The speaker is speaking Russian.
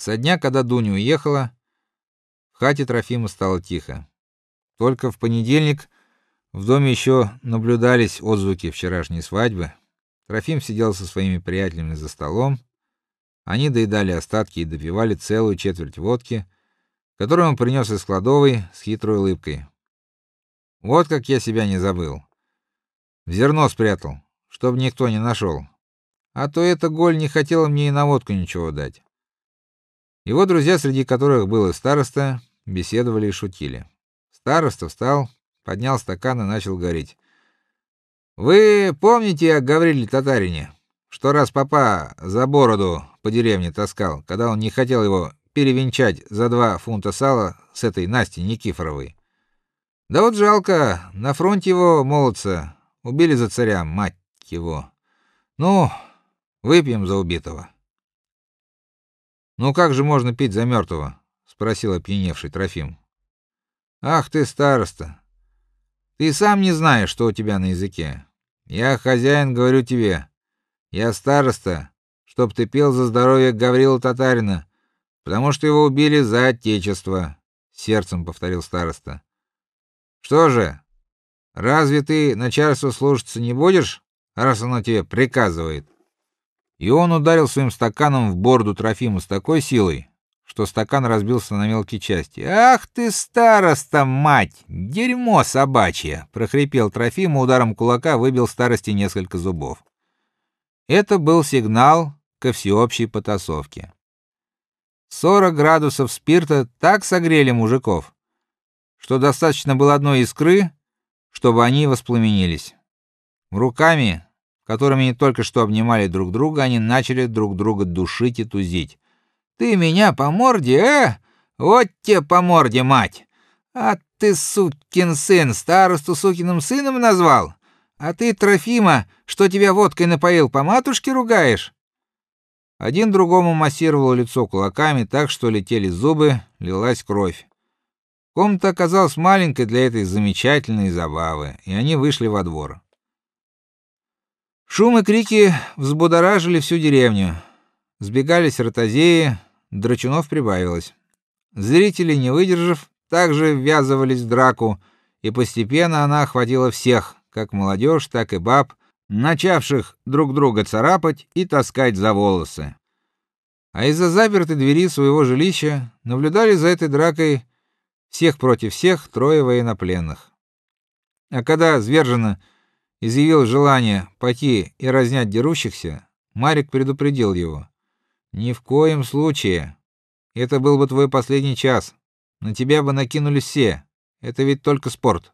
Со дня, когда Дуня уехала, в хате Трофима стало тихо. Только в понедельник в доме еще наблюдались отзвуки вчерашней свадьбы. Трофим сидел со своими приятелями за столом. Они доедали остатки и допивали целую четверть водки, которую он принес из кладовой с хитрой улыбкой. Вот как я себя не забыл. В зерно спрятал, чтобы никто не нашел. А то эта голь не хотела мне и на водку ничего дать. Его друзья, среди которых был и староста, беседовали и шутили. Староста встал, поднял стакан и начал говорить. Вы помните о Гавриле Татарине, что раз папа за бороду по деревне таскал, когда он не хотел его перевенчать за два фунта сала с этой Настей Никифоровой? Да вот жалко, на фронте его молодца убили за царя, мать его. Ну, выпьем за убитого. Ну как же можно пить за мертвого? спросил опьяневший Трофим. Ах ты, староста. Ты сам не знаешь, что у тебя на языке. Я хозяин, говорю тебе. Я староста, чтоб ты пел за здоровье Гаврила Татарина, потому что его убили за отечество, сердцем повторил староста. Что же? Разве ты начальству слушаться не будешь, раз оно тебе приказывает? И он ударил своим стаканом в борду Трофима с такой силой, что стакан разбился на мелкие части. Ах ты староста, мать, дерьмо собачье, прохрипел Трофим, ударом кулака выбил старости несколько зубов. Это был сигнал ко всеобщей потасовке. 40 градусов спирта так согрели мужиков, что достаточно было одной искры, чтобы они воспламенились. Руками, которыми они только что обнимали друг друга, они начали друг друга душить и тузить. Ты меня по морде, э? Вот тебе по морде, мать. А ты сукин сын, старосту сукиным сыном назвал? А ты Трофима, что тебя водкой напоил, по матушке ругаешь? Один другому массировал лицо кулаками так, что летели зубы, лилась кровь. Комната оказалась маленькой для этой замечательной забавы, и они вышли во двор. Шум и крики взбудоражили всю деревню. Сбегались ротозеи, драчунов прибавилось. Зрители, не выдержав, также ввязывались в драку, и постепенно она охватила всех, как молодежь, так и баб, начавших друг друга царапать и таскать за волосы. А из-за запертой двери своего жилища наблюдали за этой дракой всех против всех трое военнопленных. А когда Звержина изъявил желание пойти и разнять дерущихся, Марик предупредил его: "Ни в коем случае. Это был бы твой последний час. На тебя бы накинулись все. Это ведь только спорт".